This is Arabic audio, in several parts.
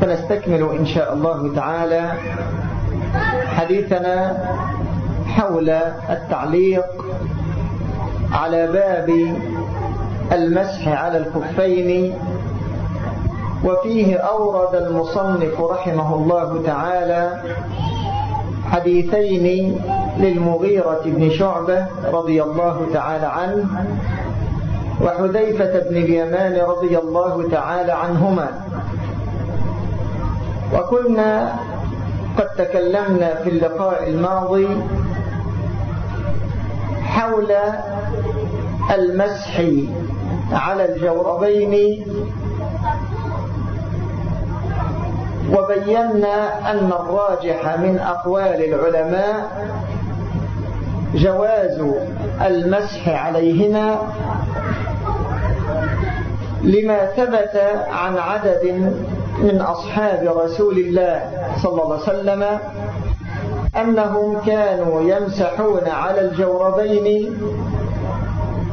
فنستكمل إن شاء الله تعالى حديثنا حول التعليق على باب المسح على الكفين وفيه أورد المصنف رحمه الله تعالى حديثين للمغيرة بن شعبة رضي الله تعالى عنه وحذيفة بن اليمان رضي الله تعالى عنهما. وكنا قد تكلمنا في اللقاء الماضي حول المسح على الجوربين وبينا أن الراجح من أقوال العلماء جواز المسح عليهما لما ثبت عن عدد من أصحاب رسول الله صلى الله عليه وسلم أنهم كانوا يمسحون على الجوربين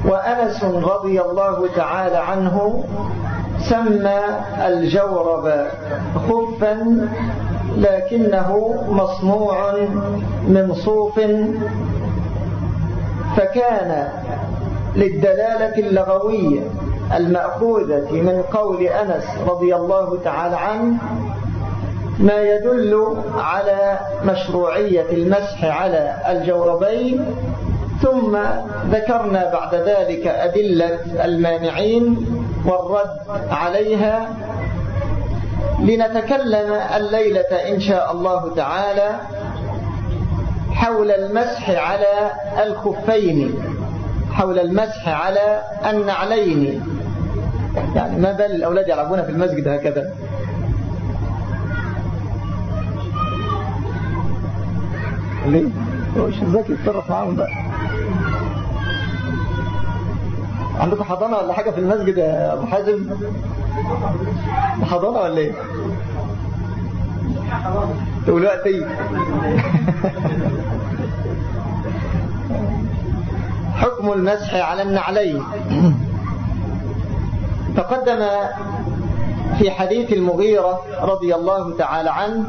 وأنس رضي الله تعالى عنه سمى الجورب خفا لكنه مصنوع من صوف فكان للدلالة اللغوية المأخوذة من قول أنس رضي الله تعالى عنه ما يدل على مشروعية المسح على الجوربين ثم ذكرنا بعد ذلك أدلة المانعين والرد عليها. لنتكلم الليلة إن شاء الله تعالى حول المسح على الخفين حول المسح على النعلين. يعني ما بال الأولاد يلعبون في المسجد هكذا. ليه؟ وش الزكي يتصرف معاهم بقى. عندكم حضانة ولا حاجة في المسجد يا أبو حازم؟ حضانة ولا إيه؟ تقول وقتي حكم المسح على النعلين. تقدم في حديث المغيرة رضي الله تعالى عنه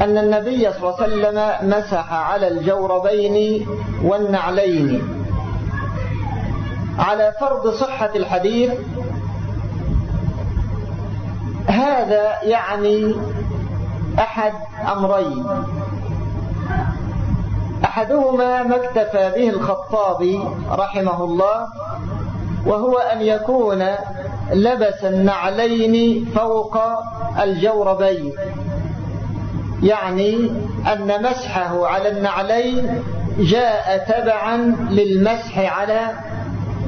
أن النبي صلى الله عليه وسلم مسح على الجوربين والنعلين. على فرض صحة الحديث هذا يعني أحد أمرين. أحدهما ما اكتفى به الخطابي رحمه الله وهو أن يكون لبس النعلين فوق الجوربين. يعني أن مسحه على النعلين جاء تبعا للمسح على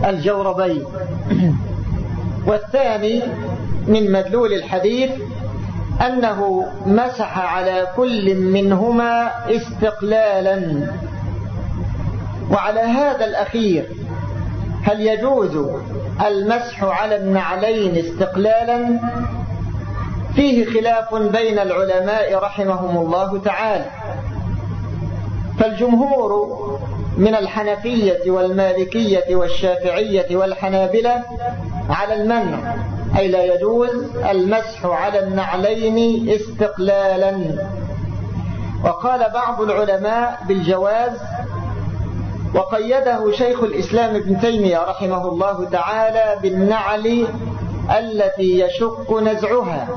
الجوربين. والثاني من مدلول الحديث أنه مسح على كل منهما استقلالا. وعلى هذا الأخير هل يجوز المسح على النعلين استقلالا؟ فيه خلاف بين العلماء رحمهم الله تعالى. فالجمهور من الحنفية والمالكية والشافعية والحنابلة على المنع أي لا يجوز المسح على النعلين استقلالا. وقال بعض العلماء بالجواز وقيده شيخ الإسلام ابن تيمية رحمه الله تعالى بالنعل التي يشق نزعها.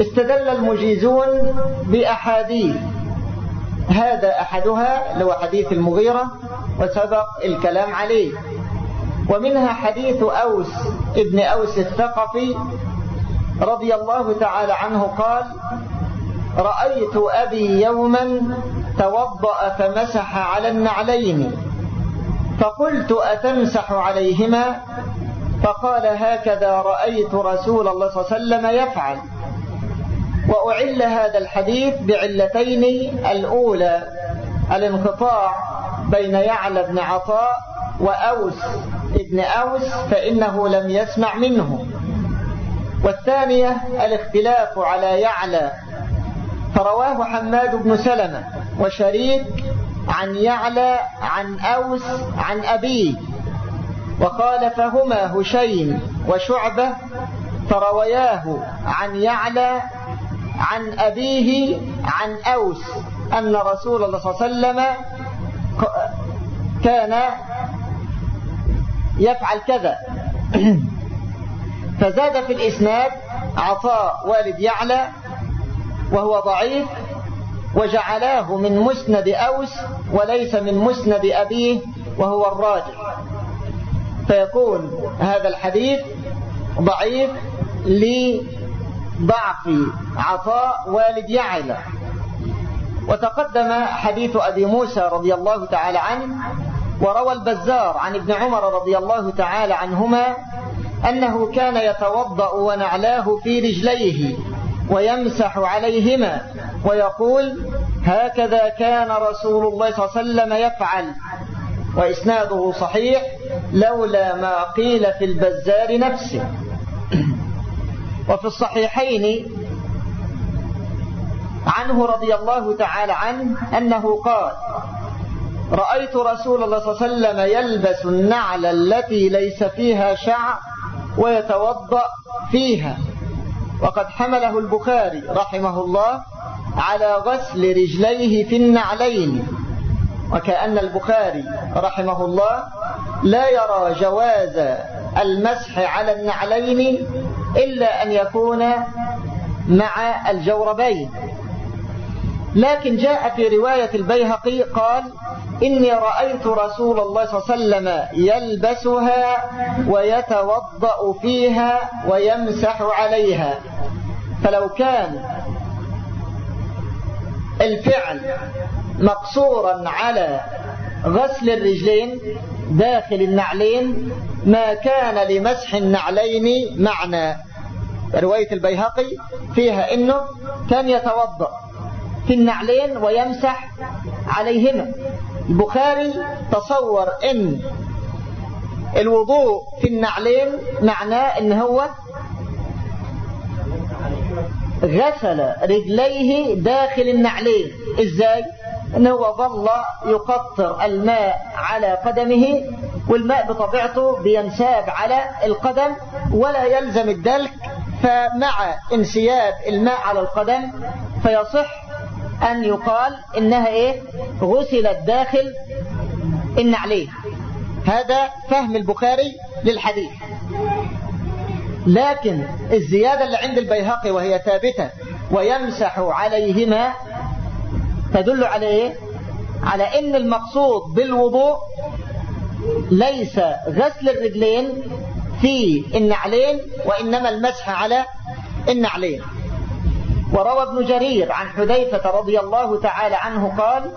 استدل المجيزون بأحاديث. هذا أحدها لو حديث المغيرة وسبق الكلام عليه. ومنها حديث أوس ابن أوس الثقفي رضي الله تعالى عنه قال رأيت أبي يوما توضأ فمسح على النعلين فقلت أتمسح عليهما؟ فقال هكذا رأيت رسول الله صلى الله عليه وسلم يفعل. وأعل هذا الحديث بعلتين الأولى الانقطاع بين يعلى بن عطاء وأوس ابن أوس فإنه لم يسمع منه. والثانية الاختلاف على يعلى فرواه حماد بن سلمة وشريك عن يعلى عن أوس عن أبيه وقال فهما هشيم وشعبة فروياه عن يعلى عن أبيه عن أوس أن رسول الله صلى الله عليه وسلم كان يفعل كذا. فزاد في الإسناد عطاء والد يعلى وهو ضعيف وجعلاه من مسند أوس وليس من مسند أبيه وهو الراجح. فيكون هذا الحديث ضعيف لضعف عطاء والد يعلى. وتقدم حديث أبي موسى رضي الله تعالى عنه وروى البزار عن ابن عمر رضي الله تعالى عنهما أنه كان يتوضأ ونعلاه في رجليه. ويمسح عليهما ويقول هكذا كان رسول الله صلى الله عليه وسلم يفعل. وإسناده صحيح لولا ما قيل في البزار نفسه. وفي الصحيحين عنه رضي الله تعالى عنه أنه قال رأيت رسول الله صلى الله عليه وسلم يلبس النعل التي ليس فيها شعر ويتوضأ فيها. وقد حمله البخاري رحمه الله على غسل رجليه في النعلين. وكأن البخاري رحمه الله لا يرى جواز المسح على النعلين إلا أن يكون مع الجوربين. لكن جاء في رواية البيهقي قال إني رأيت رسول الله صلى الله عليه وسلم يلبسها ويتوضأ فيها ويمسح عليها. فلو كان الفعل مقصورا على غسل الرجلين داخل النعلين ما كان لمسح النعلين معنى. رواية البيهقي فيها إنه كان يتوضأ. في النعلين ويمسح عليهما البخاري تصور إن الوضوء في النعلين معناه إن هو غسل رجليه داخل النعلين. إزاي؟ انه ظل يقطر الماء على قدمه والماء بطبيعته بينساب على القدم ولا يلزم الدلك فمع انسياب الماء على القدم فيصح أن يقال إنها إيه؟ غسلت داخل النعلين. هذا فهم البخاري للحديث. لكن الزيادة اللي عند البيهقي وهي ثابتة ويمسح عليهما تدل على إيه؟ على إن المقصود بالوضوء ليس غسل الرجلين في النعلين وإنما المسح على النعلين. وروى ابن جرير عن حذيفة رضي الله تعالى عنه قال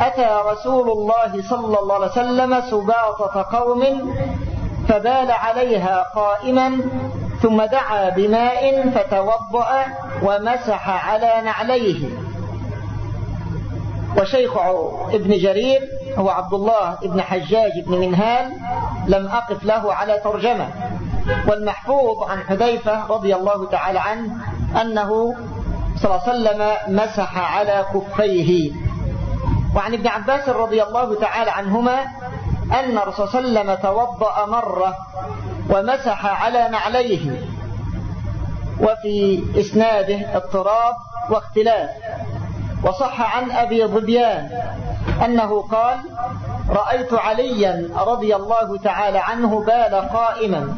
أتى رسول الله صلى الله عليه وسلم سباطة قوم فبال عليها قائما ثم دعا بماء فتوضأ ومسح على نعليه. وشيخ ابن جرير هو عبد الله ابن حجاج بن منهال لم أقف له على ترجمة. والمحفوظ عن حذيفة رضي الله تعالى عنه أنه صلى الله عليه وسلم مسح على كفيه. وعن ابن عباس رضي الله تعالى عنهما أن الرسول صلى الله عليه وسلم توضأ مرة ومسح على نعليه وفي إسناده اضطراب واختلاف. وصح عن أبي ظبيان أنه قال رأيت عليا رضي الله تعالى عنه بال قائما.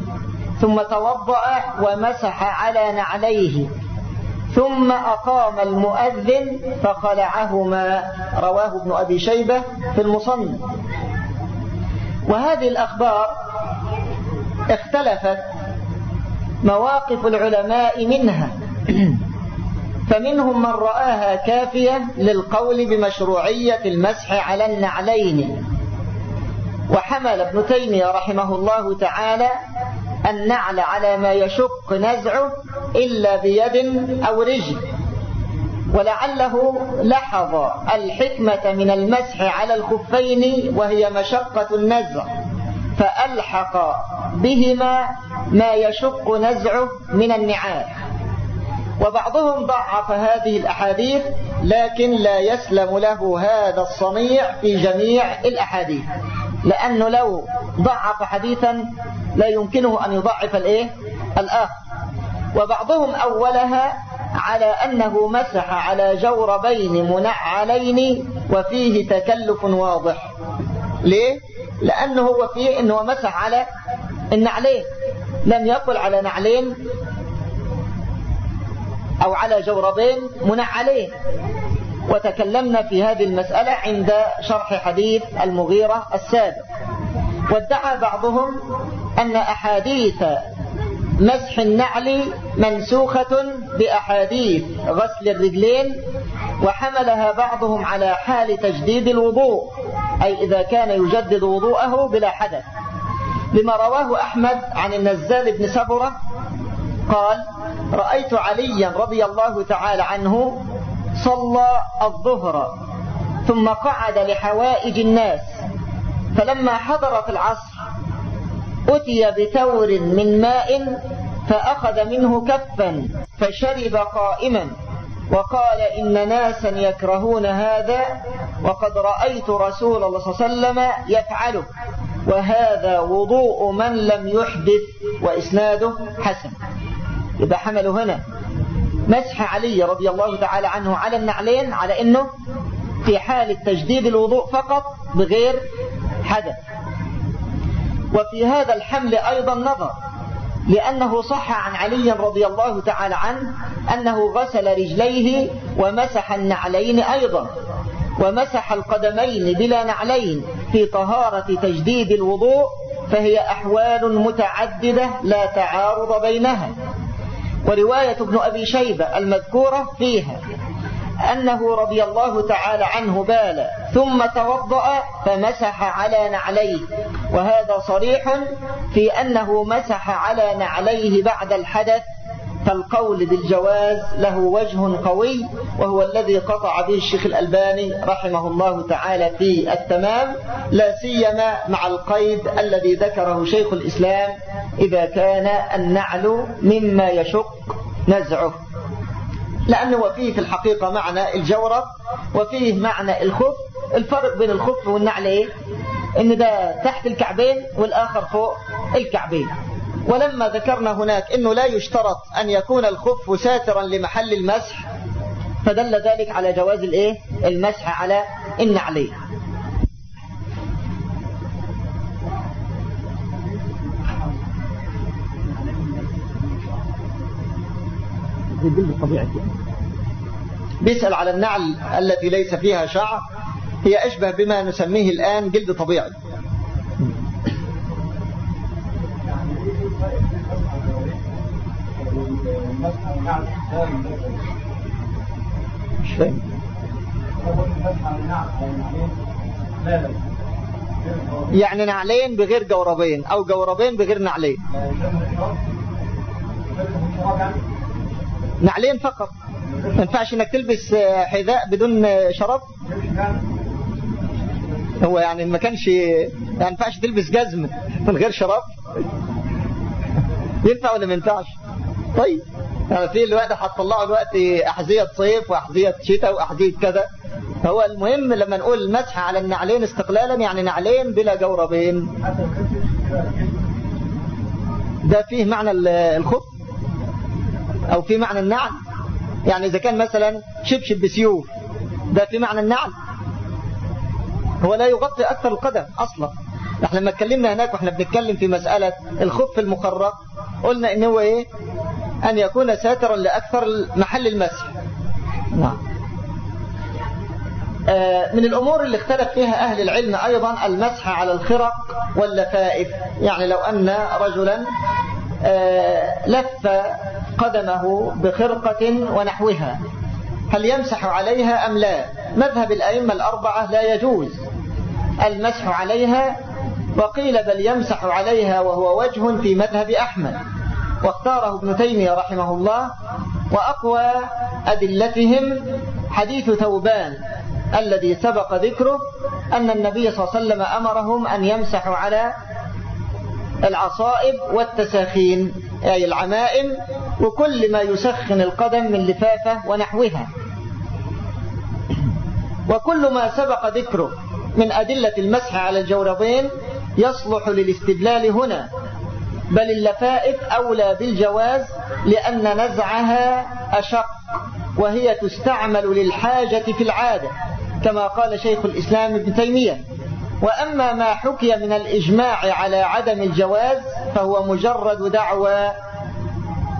ثم توضأ ومسح على نعليه ثم أقام المؤذن فخلعهما. رواه ابن أبي شيبة في المصنف. وهذه الأخبار اختلفت مواقف العلماء منها. فمنهم من رآها كافية للقول بمشروعية المسح على النعلين. وحمل ابن تيمية رحمه الله تعالى النعل على ما يشق نزعه إلا بيد أو رجل. ولعله لحظ الحكمة من المسح على الخفين وهي مشقة النزع فألحق بهما ما يشق نزعه من النعال وبعضهم ضعف هذه الأحاديث لكن لا يسلم له هذا الصنيع في جميع الأحاديث. لأنه لو ضعف حديثا لا يمكنه أن يضعف الإيه؟ الآخر وبعضهم أولها على أنه مسح على جوربين منعلين وفيه تكلف واضح ليه؟ لأنه هو فيه أنه مسح على النعلين لم يقل على نعلين أو على جوربين منعلين وتكلمنا في هذه المسألة عند شرح حديث المغيرة السابق. وادعى بعضهم أن أحاديث مسح النعل منسوخة بأحاديث غسل الرجلين وحملها بعضهم على حال تجديد الوضوء أي إذا كان يجدد وضوءه بلا حدث. لما رواه أحمد عن النزال بن سبرة قال رأيت عليا رضي الله تعالى عنه صلى الظهر ثم قعد لحوائج الناس. فلما حضرت العصر أتي بتور من ماء فأخذ منه كفا فشرب قائما وقال إن ناسا يكرهون هذا وقد رأيت رسول الله صلى الله عليه وسلم يفعله. وهذا وضوء من لم يحدث وإسناده حسن. إذا حملوا هنا. مسح علي رضي الله تعالى عنه على النعلين على أنه في حال تجديد الوضوء فقط بغير حدث. وفي هذا الحمل أيضا نظر لأنه صح عن علي رضي الله تعالى عنه أنه غسل رجليه ومسح النعلين أيضا ومسح القدمين بلا نعلين في طهارة تجديد الوضوء فهي أحوال متعددة لا تعارض بينها. ورواية ابن أبي شيبة المذكورة فيها أنه رضي الله تعالى عنه بال ثم توضأ فمسح على نعليه وهذا صريح في أنه مسح على نعليه بعد الحدث فالقول بالجواز له وجه قوي وهو الذي قطع به الشيخ الألباني رحمه الله تعالى في التمام لا سيما مع القيد الذي ذكره شيخ الإسلام إذا كان النعل مما يشق نزعه. لأنه فيه في الحقيقة معنى الجورب وفيه معنى الخف. الفرق بين الخف والنعل إيه؟ إن ده تحت الكعبين والآخر فوق الكعبين. ولما ذكرنا هناك إنه لا يشترط أن يكون الخف ساترا لمحل المسح فدل ذلك على جواز الإيه؟ المسح على النعلين بيسأل على النعل التي ليس فيها شعر هي أشبه بما نسميه الآن جلد طبيعي. يعني نعلين بغير جوربين أو جوربين بغير نعلين. نعلين فقط. ما ينفعش إنك تلبس حذاء بدون شراب هو يعني ما كانش ما ينفعش تلبس جزم من غير شراب ينفع ولا ما ينفعش؟ طيب. يعني في الوقت هتطلعوا الوقت أحذية صيف وأحذية شتاء وأحذية كذا. هو المهم لما نقول المسح على النعلين استقلالا يعني نعلين بلا جوربين. ده فيه معنى الخف أو في معنى النعل. يعني إذا كان مثلا شبشب بسيوف ده في معنى النعل. هو لا يغطي أكثر القدم أصلا. إحنا لما اتكلمنا هناك وإحنا بنتكلم في مسألة الخف المخرق قلنا إن هو إيه؟ أن يكون ساترا لأكثر محل المسح نعم. من الأمور اللي اختلف فيها أهل العلم أيضا المسح على الخرق واللفائف. يعني لو أن رجلا لف قدمه بخرقة ونحوها هل يمسح عليها أم لا؟ مذهب الأئمة الأربعة لا يجوز المسح عليها وقيل بل يمسح عليها وهو وجه في مذهب أحمد. واختاره ابن تيمية رحمه الله وأقوى أدلتهم حديث ثوبان الذي سبق ذكره أن النبي صلى الله عليه وسلم أمرهم أن يمسحوا على العصائب والتساخين أي العمائم وكل ما يسخن القدم من لفافة ونحوها. وكل ما سبق ذكره من أدلة المسح على الجوربين يصلح للاستدلال هنا بل اللفائف أولى بالجواز لأن نزعها أشق وهي تستعمل للحاجة في العادة كما قال شيخ الإسلام ابن تيمية. وأما ما حكي من الإجماع على عدم الجواز فهو مجرد دعوى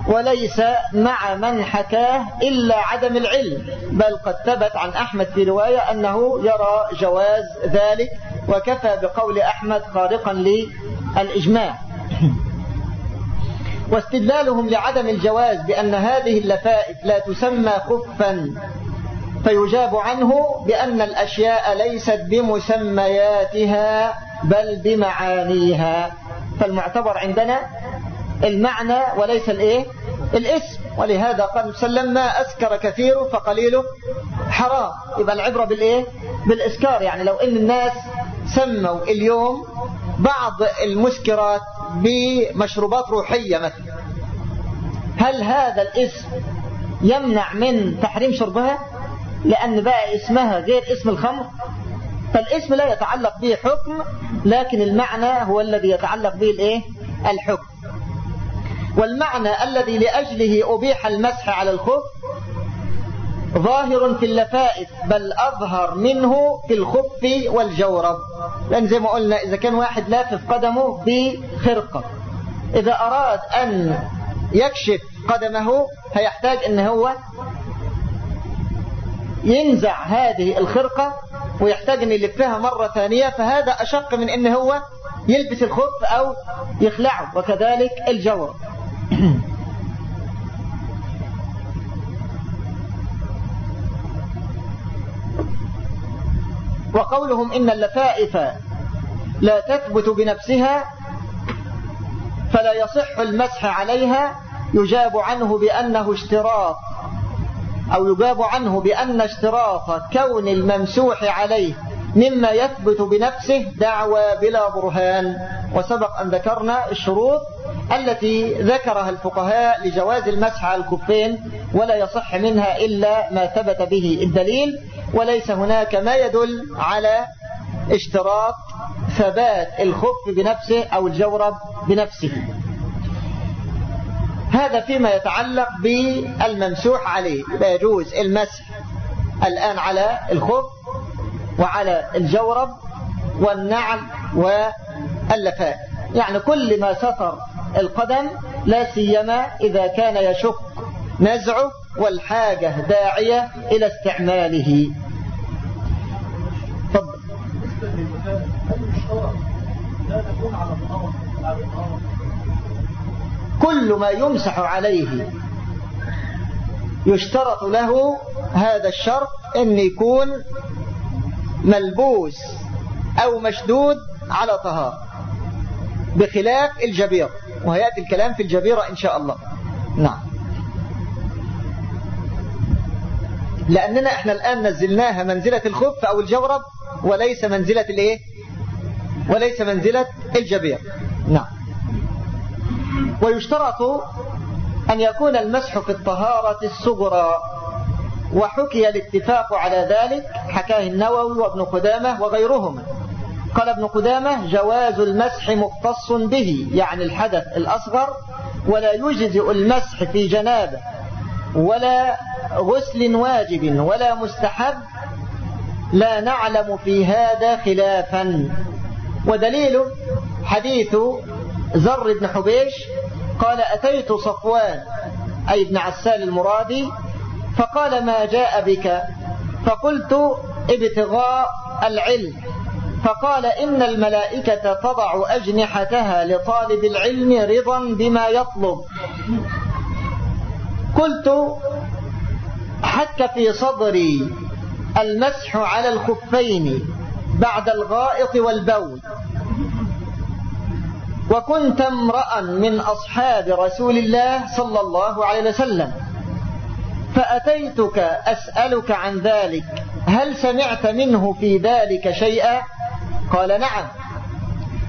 وليس مع من حكاه إلا عدم العلم. بل قد ثبت عن أحمد في رواية أنه يرى جواز ذلك وكفى بقول أحمد خارقا للإجماع. واستدلالهم لعدم الجواز بأن هذه اللفائف لا تسمى خفا فيجاب عنه بأن الأشياء ليست بمسمياتها بل بمعانيها. فالمعتبر عندنا المعنى وليس الإيه؟ الاسم. ولهذا قال سلم ما أسكر كثيره فقليله حرام. يبقى العبرة بالإيه؟ بالإسكار. يعني لو إن الناس سموا اليوم بعض المسكرات بمشروبات روحية مثلا. هل هذا الاسم يمنع من تحريم شربها؟ لأن بقى اسمها غير اسم الخمر. فالاسم لا يتعلق به حكم لكن المعنى هو الذي يتعلق به الإيه؟ الحكم. والمعنى الذي لأجله أبيح المسح على الخف ظاهر في اللفائف بل أظهر منه في الخف والجورب لأن زي ما قلنا إذا كان واحد لافف قدمه بخرقة. إذا أراد أن يكشف قدمه هيحتاج أن هو ينزع هذه الخرقة ويحتاج أن يلفها مرة ثانية. فهذا أشق من أن هو يلبس الخف أو يخلعه وكذلك الجورب وقولهم إن اللفائف لا تثبت بنفسها فلا يصح المسح عليها يجاب عنه بأنه اشتراط أو يجاب عنه بأن اشتراط كون الممسوح عليه مما يثبت بنفسه دعوى بلا برهان. وسبق أن ذكرنا الشروط التي ذكرها الفقهاء لجواز المسح على الكفين ولا يصح منها إلا ما ثبت به الدليل. وليس هناك ما يدل على اشتراط ثبات الخف بنفسه أو الجورب بنفسه. هذا فيما يتعلق بالممسوح عليه. لا يجوز المسح الآن على الخف وعلى الجورب والنعل واللفاء يعني كل ما ستر القدم لا سيما إذا كان يشق نزعه والحاجة داعية إلى استعماله. كل ما يمسح عليه يشترط له هذا الشرط إن يكون ملبوس أو مشدود على طهارة بخلاف الجبير وهيأتي الكلام في الجبيرة إن شاء الله. نعم. لأننا إحنا الآن نزلناها منزلة الخف أو الجورب وليس منزلة الإيه؟ وليس منزلة الجبير. نعم. ويشترط أن يكون المسح في الطهارة الصغرى. وحكي الاتفاق على ذلك حكاه النووي وابن قدامة وغيرهما. قال ابن قدامة جواز المسح مختص به يعني الحدث الأصغر ولا يجزئ المسح في جنابه ولا غسل واجب ولا مستحب. لا نعلم في هذا خلافا ودليل حديث زر بن حبيش قال أتيت صفوان أي ابن عسال المرادي فقال ما جاء بك؟ فقلت ابتغاء العلم. فقال إن الملائكة تضع أجنحتها لطالب العلم رضا بما يطلب. قلت حك في صدري المسح على الخفين. بعد الغائط والبول. وكنت امرأ من أصحاب رسول الله صلى الله عليه وسلم. فأتيتك أسألك عن ذلك. هل سمعت منه في ذلك شيئا؟ قال نعم.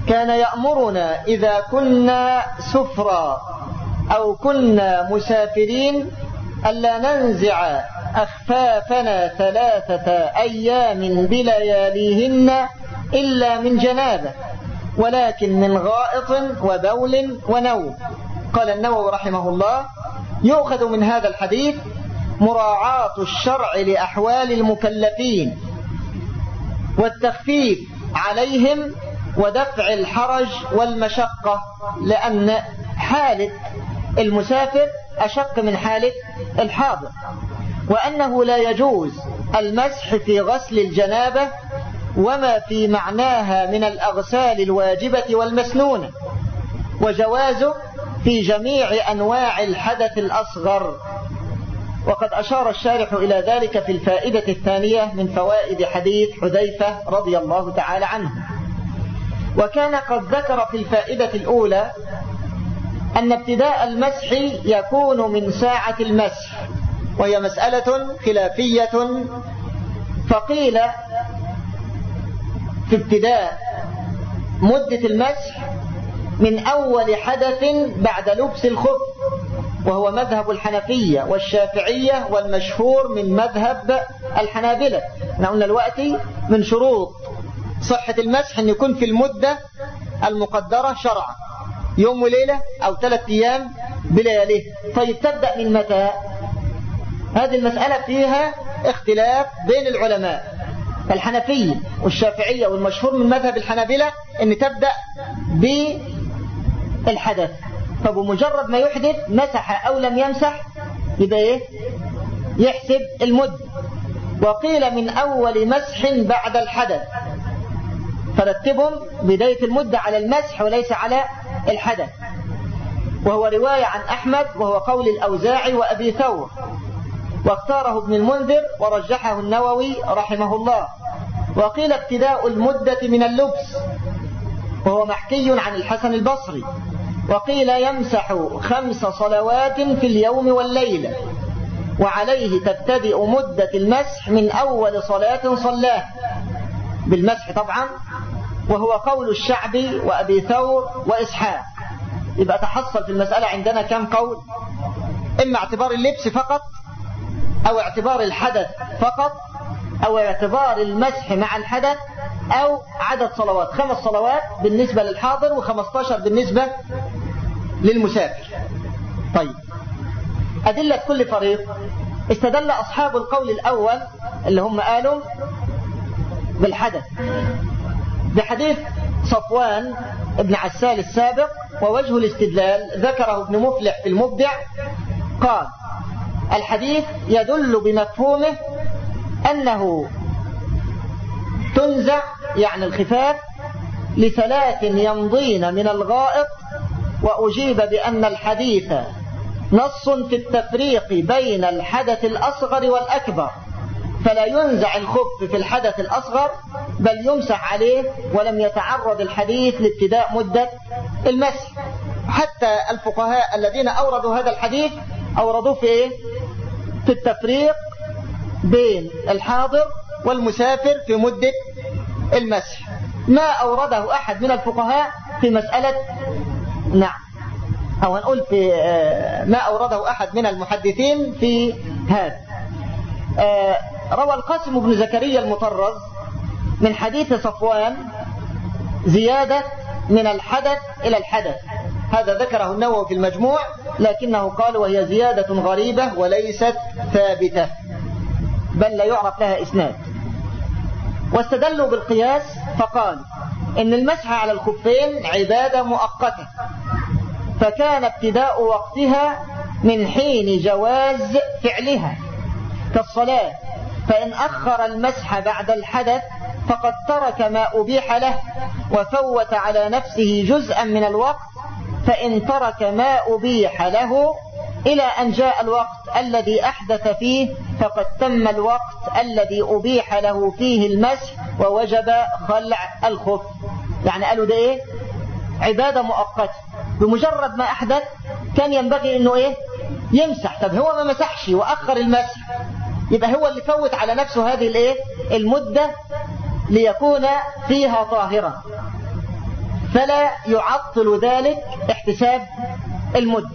كان يأمرنا إذا كنا سفرا أو كنا مسافرين ألا ننزع أخفافنا ثلاثة أيام بلياليهن إلا من جنابة ولكن من غائط وبول ونوم. قال النووي رحمه الله يؤخذ من هذا الحديث مراعاة الشرع لأحوال المكلفين والتخفيف عليهم ودفع الحرج والمشقة لأن حالة المسافر أشق من حالة الحاضر. وأنه لا يجوز المسح في غسل الجنابة وما في معناها من الأغسال الواجبة والمسنونة. وجوازه في جميع أنواع الحدث الأصغر. وقد أشار الشارح إلى ذلك في الفائدة الثانية من فوائد حديث حذيفة رضي الله تعالى عنه. وكان قد ذكر في الفائدة الأولى أن ابتداء المسح يكون من ساعة المسح. وهي مسألة خلافية فقيل في ابتداء مدة المسح من أول حدث بعد لبس الخف وهو مذهب الحنفية والشافعية والمشهور من مذهب الحنابلة. إحنا قلنا الوقت من شروط صحة المسح أن يكون في المدة المقدرة شرعا يوم وليلة أو ثلاثة أيام بلياليه. طيب تبدأ من متى؟ هذه المسألة فيها اختلاف بين العلماء الحنفية والشافعية والمشهور من مذهب الحنابلة أن تبدأ بالحدث فبمجرد ما يحدث مسح أو لم يمسح يبقى إيه؟ يحسب المد. وقيل من أول مسح بعد الحدث فرتبهم بداية المدة على المسح وليس على الحدث. وهو رواية عن أحمد وهو قول الأوزاعي وأبي ثور. واختاره ابن المنذر ورجحه النووي رحمه الله. وقيل ابتداء المدة من اللبس وهو محكي عن الحسن البصري. وقيل يمسح خمس صلوات في اليوم والليلة وعليه تبتدئ مدة المسح من أول صلاة صلاه. بالمسح طبعا وهو قول الشعبي وأبي ثور وإسحاق. يبقى تحصل في المسألة عندنا كم قول؟ إما اعتبار اللبس فقط أو اعتبار الحدث فقط أو اعتبار المسح مع الحدث أو عدد صلوات. خمس صلوات بالنسبة للحاضر وخمستاشر بالنسبة للمسافر. طيب. أدلة كل فريق. استدل أصحاب القول الأول اللي هم قالوا بالحدث. بحديث صفوان ابن عسال السابق ووجه الاستدلال ذكره ابن مفلح في المبدع قال الحديث يدل بمفهومه أنه تنزع يعني الخفاف لثلاث يمضين من الغائط وأجيب بأن الحديث نص في التفريق بين الحدث الأصغر والأكبر فلا ينزع الخف في الحدث الأصغر بل يمسح عليه ولم يتعرض الحديث لابتداء مدة المسح حتى الفقهاء الذين أوردوا هذا الحديث أوردوه في إيه؟ في التفريق بين الحاضر والمسافر في مدة المسح. ما أورده أحد من الفقهاء في مسألة نعم. أو نقول في آه، ما أورده أحد من المحدثين في هذا. آه، روى القاسم بن زكريا المطرز من حديث صفوان زيادة من الحدث إلى الحدث. هذا ذكره النووي في المجموع لكنه قال وهي زيادة غريبة وليست ثابتة بل لا يعرف لها إسناد. واستدلوا بالقياس فقال إن المسح على الخفين عبادة مؤقتة فكان ابتداء وقتها من حين جواز فعلها. كالصلاة فإن أخر المسح بعد الحدث فقد ترك ما أبيح له وفوت على نفسه جزءا من الوقت فإن ترك ما أبيح له إلى أن جاء الوقت الذي أحدث فيه فقد تم الوقت الذي أبيح له فيه المسح ووجب خلع الخف. يعني قالوا ده إيه؟ عبادة مؤقتة. بمجرد ما أحدث كان ينبغي أنه إيه؟ يمسح. طب هو ما مسحش وأخر المسح. يبقى هو اللي فوت على نفسه هذه الإيه؟ المدة ليكون فيها طاهرا فلا يعطل ذلك احتساب المدة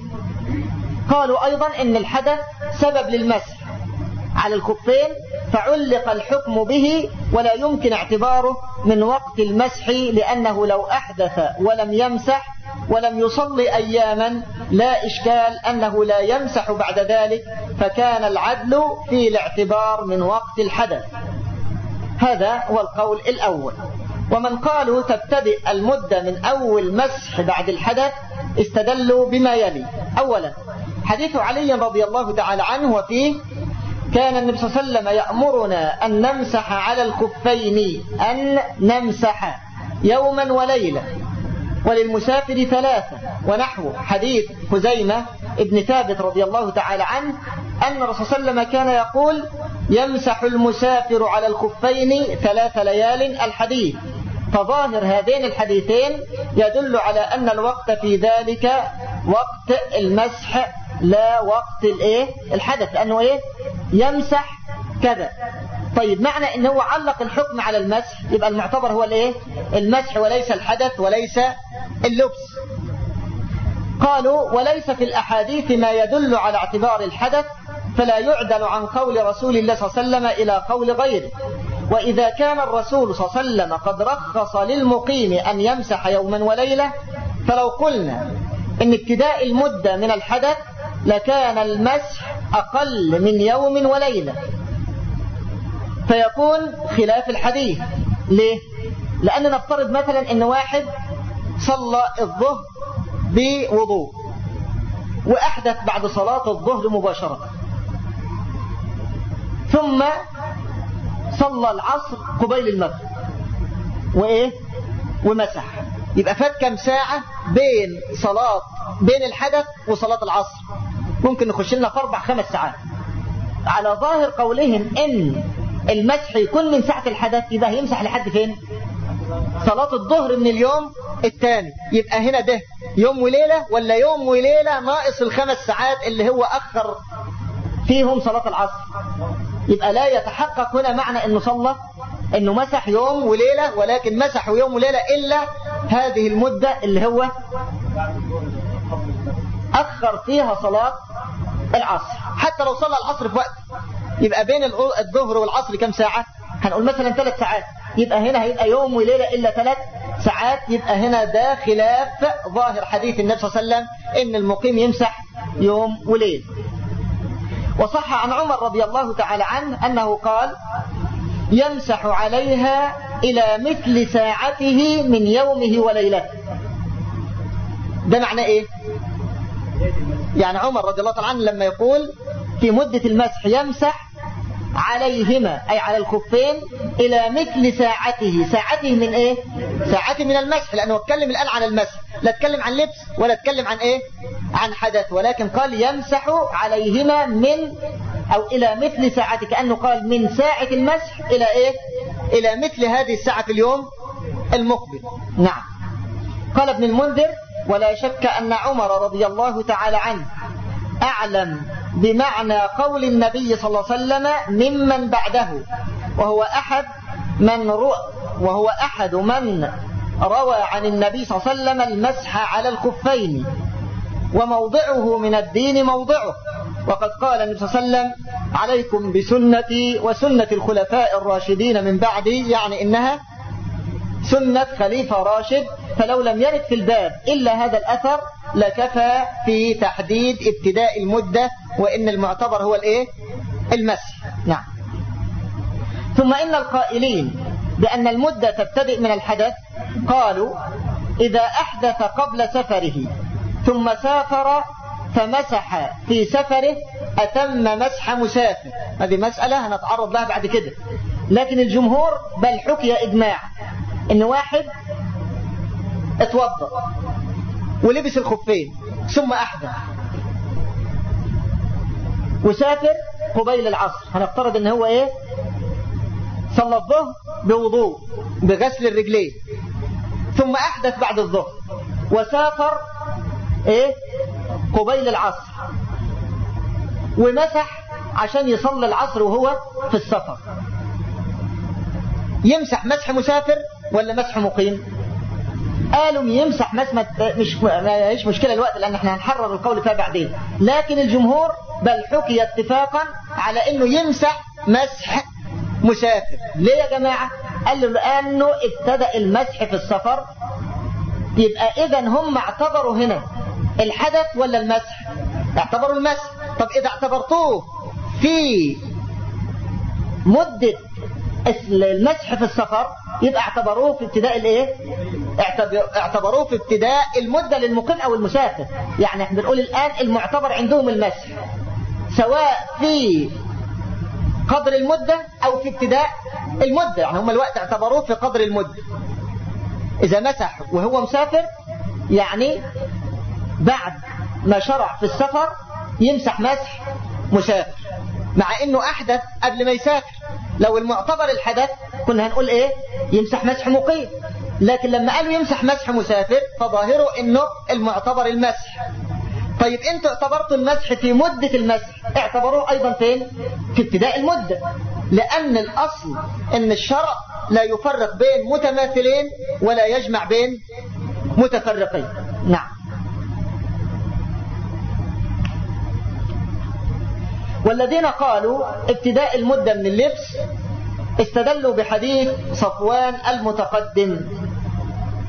قالوا أيضا أن الحدث سبب للمسح على الخفين فعلق الحكم به ولا يمكن اعتباره من وقت المسح لأنه لو أحدث ولم يمسح ولم يصلي أياما لا إشكال أنه لا يمسح بعد ذلك فكان العدل في الاعتبار من وقت الحدث. هذا هو القول الأول. ومن قالوا تبتدئ المدة من أول مسح بعد الحدث استدلوا بما يلي. أولا حديث علي رضي الله تعالى عنه وفيه كان النبي صلى الله عليه وسلم يأمرنا أن نمسح على الكفين أن نمسح يوما وليلة وللمسافر ثلاثة ونحو. حديث خزيمة ابن ثابت رضي الله تعالى عنه أن الرسول صلى الله عليه وسلم كان يقول يمسح المسافر على الخفين ثلاث ليال. الحديث فظاهر هذين الحديثين يدل على أن الوقت في ذلك وقت المسح لا وقت الإيه؟ الحدث لأنه إيه؟ يمسح كذا. طيب معنى إن هو علق الحكم على المسح يبقى المعتبر هو الإيه؟ المسح وليس الحدث وليس اللبس. قالوا وليس في الأحاديث ما يدل على اعتبار الحدث فلا يعدل عن قول رسول الله صلى الله عليه وسلم إلى قول غيره. وإذا كان الرسول صلى الله عليه وسلم قد رخص للمقيم أن يمسح يوما وليلة فلو قلنا إن ابتداء المدة من الحدث لكان المسح أقل من يوم وليلة. فيكون خلاف الحديث. ليه؟ لأن نفترض مثلا أن واحد صلى الظهر بوضوء وأحدث بعد صلاة الظهر مباشرة. ثم صلى العصر قبيل المغرب. وإيه؟ ومسح. يبقى فات كم ساعة بين صلاة بين الحدث وصلاة العصر. ممكن نخش لنا في أربع خمس ساعات. على ظاهر قولهم إن المسح يكون من ساعة الحدث يبقى يمسح لحد فين؟ صلاة الظهر من اليوم الثاني. يبقى هنا ده يوم وليلة ولا يوم وليلة ناقص الخمس ساعات اللي هو أخر فيهم صلاة العصر؟ يبقى لا يتحقق هنا معنى إنه صلى إنه مسح يوم وليلة ولكن مسح يوم وليلة إلا هذه المدة اللي هو أخر فيها صلاة العصر. حتى لو صلى العصر في وقت يبقى بين الظهر والعصر كم ساعة؟ هنقول مثلا ثلاث ساعات. يبقى هنا هيبقى يوم وليلة إلا ثلاث ساعات يبقى هنا ده خلاف ظاهر حديث النبي صلى الله عليه وسلم إن المقيم يمسح يوم وليل وصح عن عمر رضي الله تعالى عنه أنه قال يمسح عليها إلى مثل ساعته من يومه وليلته. ده معنى إيه؟ يعني عمر رضي الله تعالى عنه لما يقول في مدة المسح يمسح عليهما أي على الخفين إلى مثل ساعته. ساعته من إيه؟ ساعته من المسح لأنه اتكلم الآن عن المسح. لا اتكلم عن لبس ولا اتكلم عن إيه؟ عن حدث. ولكن قال يمسح عليهما من أو إلى مثل ساعته. كأنه قال من ساعة المسح إلى إيه؟ إلى مثل هذه الساعة في اليوم المقبل. نعم. قال ابن المنذر ولا شك أن عمر رضي الله تعالى عنه أعلم بمعنى قول النبي صلى الله عليه وسلم ممن بعده وهو أحد من روى وهو أحد من روى عن النبي صلى الله عليه وسلم المسح على الخفين وموضعه من الدين موضعه. وقد قال النبي صلى الله عليه وسلم عليكم بسنتي وسنة الخلفاء الراشدين من بعدي. يعني إنها سنة خليفة راشد فلو لم يرد في الباب إلا هذا الأثر لكفى في تحديد ابتداء المدة وإن المعتبر هو الإيه؟ المسح. نعم. ثم إن القائلين بأن المدة تبتدئ من الحدث قالوا إذا أحدث قبل سفره ثم سافر فمسح في سفره أتم مسح مسافر. هذه مسألة هنتعرض لها بعد كده. لكن الجمهور بل حكي إجماع إن واحد اتوضى ولبس الخفين ثم أحدث. وسافر قبيل العصر. هنفترض إن هو إيه؟ صلى الظهر بوضوء بغسل الرجلين ثم أحدث بعد الظهر وسافر إيه؟ قبيل العصر ومسح عشان يصلي العصر وهو في السفر. يمسح مسح مسافر ولا مسح مقيم؟ قالوا يمسح مسح مش مش مشكلة الوقت لأن إحنا هنحرر القول فيها بعدين. لكن الجمهور بل حكي اتفاقا على إنه يمسح مسح مسافر. ليه يا جماعة؟ قال له لأنه ابتدأ المسح في السفر. يبقى إذا هم اعتبروا هنا الحدث ولا المسح؟ اعتبروا المسح. طب إذا اعتبرتوه في مدة المسح في السفر يبقى اعتبروه في ابتداء الإيه؟ اعتبروه في ابتداء المدة للمقيم أو المسافر. يعني إحنا بنقول الآن المعتبر عندهم المسح. سواء في قدر المدة أو في ابتداء المدة. يعني هم الوقت اعتبروه في قدر المدة. إذا مسح وهو مسافر يعني بعد ما شرع في السفر يمسح مسح مسافر. مع إنه أحدث قبل ما يسافر. لو المعتبر الحدث كنا هنقول إيه؟ يمسح مسح مقيم. لكن لما قالوا يمسح مسح مسافر فظاهره إنه المعتبر المسح. طيب أنتوا اعتبرتوا المسح في مدة المسح اعتبروه أيضا فين؟ في ابتداء المدة. لأن الأصل إن الشرع لا يفرق بين متماثلين ولا يجمع بين متفرقين. نعم. والذين قالوا ابتداء المدة من اللبس استدلوا بحديث صفوان المتقدم.